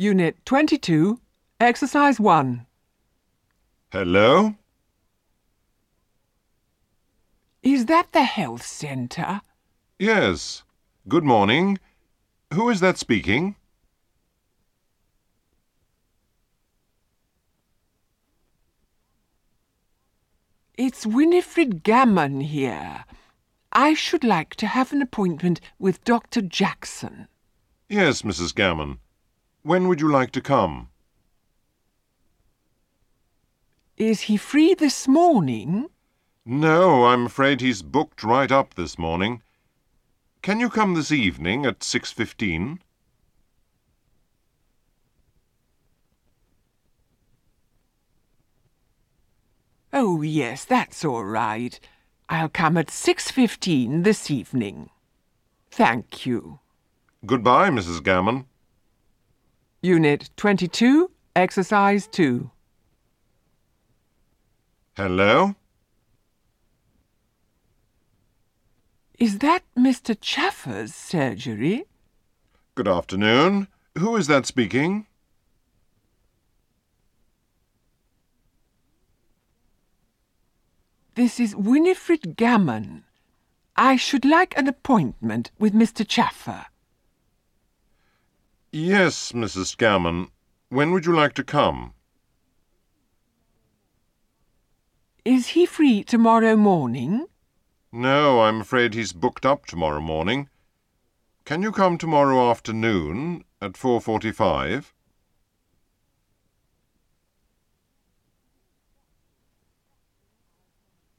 Unit 22, Exercise 1. Hello? Is that the health centre? Yes. Good morning. Who is that speaking? It's Winifred Gammon here. I should like to have an appointment with Dr. Jackson. Yes, Mrs. Gammon. When would you like to come? Is he free this morning? No, I'm afraid he's booked right up this morning. Can you come this evening at 6.15? Oh, yes, that's all right. I'll come at 6.15 this evening. Thank you. Goodbye, Mrs. Gammon. Unit 22, Exercise 2. Hello? Is that Mr. Chaffer's surgery? Good afternoon. Who is that speaking? This is Winifred Gammon. I should like an appointment with Mr. Chaffer. Yes, Mrs. Gammon. When would you like to come? Is he free tomorrow morning? No, I'm afraid he's booked up tomorrow morning. Can you come tomorrow afternoon at 4.45?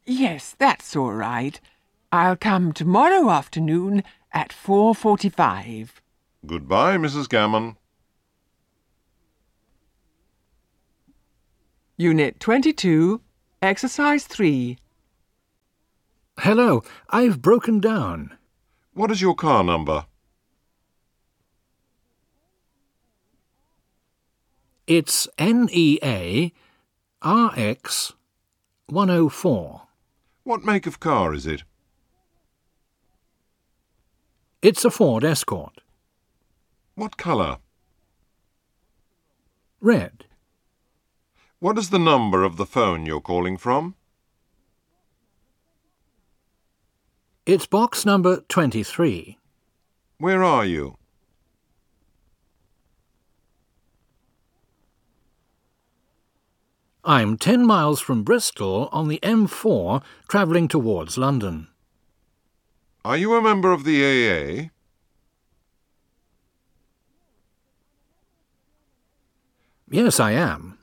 Yes, that's all right. I'll come tomorrow afternoon at 4.45. Goodbye, Mrs. Gammon. Unit 22, Exercise 3. Hello, I've broken down. What is your car number? It's NEA RX 104. What make of car is it? It's a Ford Escort. What colour? Red. What is the number of the phone you're calling from? It's box number 23. Where are you? I'm 10 miles from Bristol on the M4 travelling towards London. Are you a member of the AA? Yes, I am.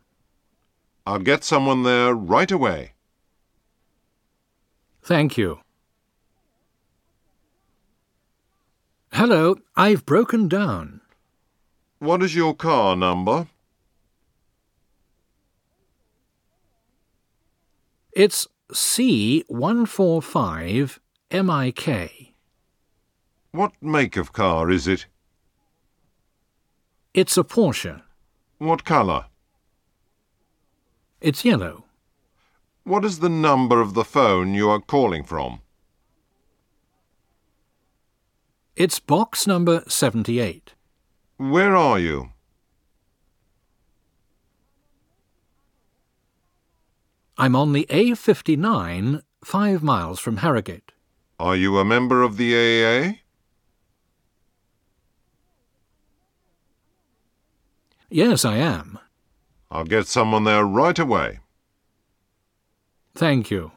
I'll get someone there right away. Thank you. Hello, I've broken down. What is your car number? It's C145 MIK. What make of car is it? It's a Porsche. What colour? It's yellow. What is the number of the phone you are calling from? It's box number 78. Where are you? I'm on the A59, five miles from Harrogate. Are you a member of the AA? Yes, I am. I'll get someone there right away. Thank you.